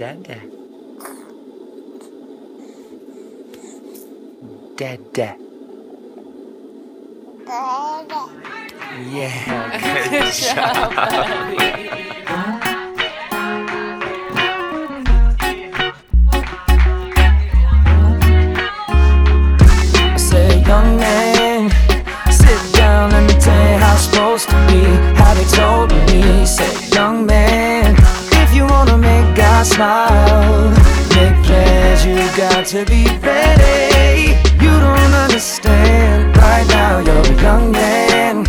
Dada. Dada. Yeah, good job. I to be ready. You don't understand right now, you're a young man.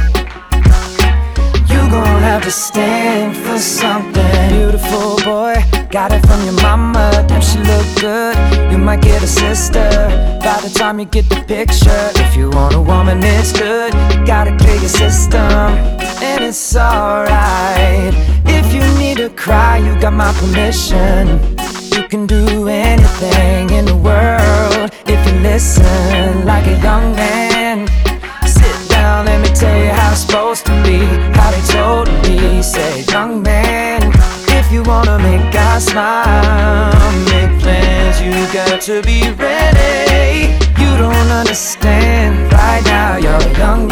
You gon' have to stand for something. Beautiful boy, got it from your mama. Damn, she look good. You might get a sister by the time you get the picture. If you want a woman, it's good. You gotta clear your system, and it's alright. If you need to cry, you got my permission. You can do anything in the world if you listen like a young man. Sit down, let me tell you how it's supposed to be. How they told me, say, young man, if you wanna make God smile, make plans, you got to be ready. You don't understand right now, you're young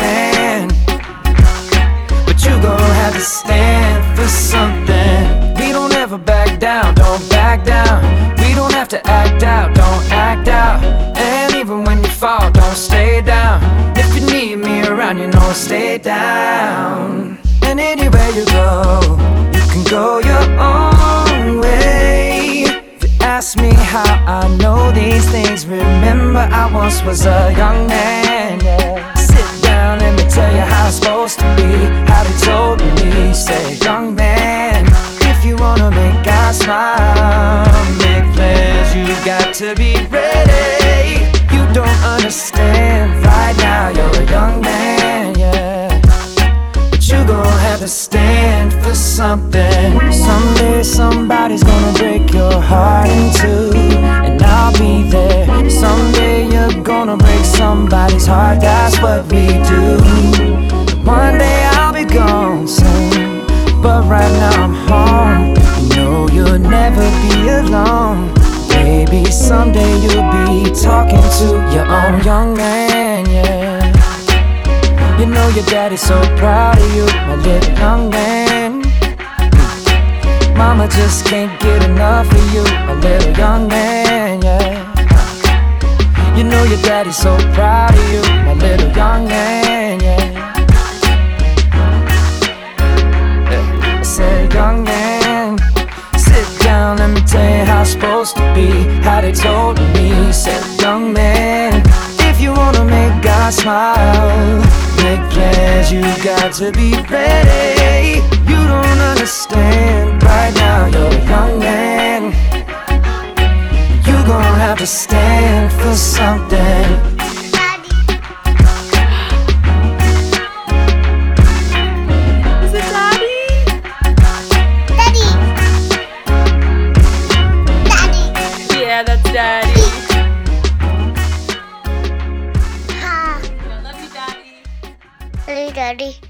to act out, don't act out. And even when you fall, don't stay down. If you need me around, you know, I'll stay down. And anywhere you go, you can go your own way. If you ask me how I know these things, remember I once was a young man. yeah. Sit down, let me tell you how it's supposed to be. How they told me, say, young man, if you wanna make God smile, to be ready. You don't understand right now, you're a young man, yeah. But you gon' have to stand for something. Someday somebody's gonna break your heart in two, and I'll be there. Someday you're gonna break somebody's heart, that's what we do. One day I'll be gone soon, but right now I'm home. Young man, yeah. You know your daddy's so proud of you, my little young man. Mama just can't get enough of you, my little young man, yeah. You know your daddy's so proud of you, my little young man, yeah. I said, young man, sit down, let me tell you how it's supposed to be. How they told me, smile, make plans, you got to be ready. You don't understand right now, you're a young man. You gon' have to stand for something. Is Daddy.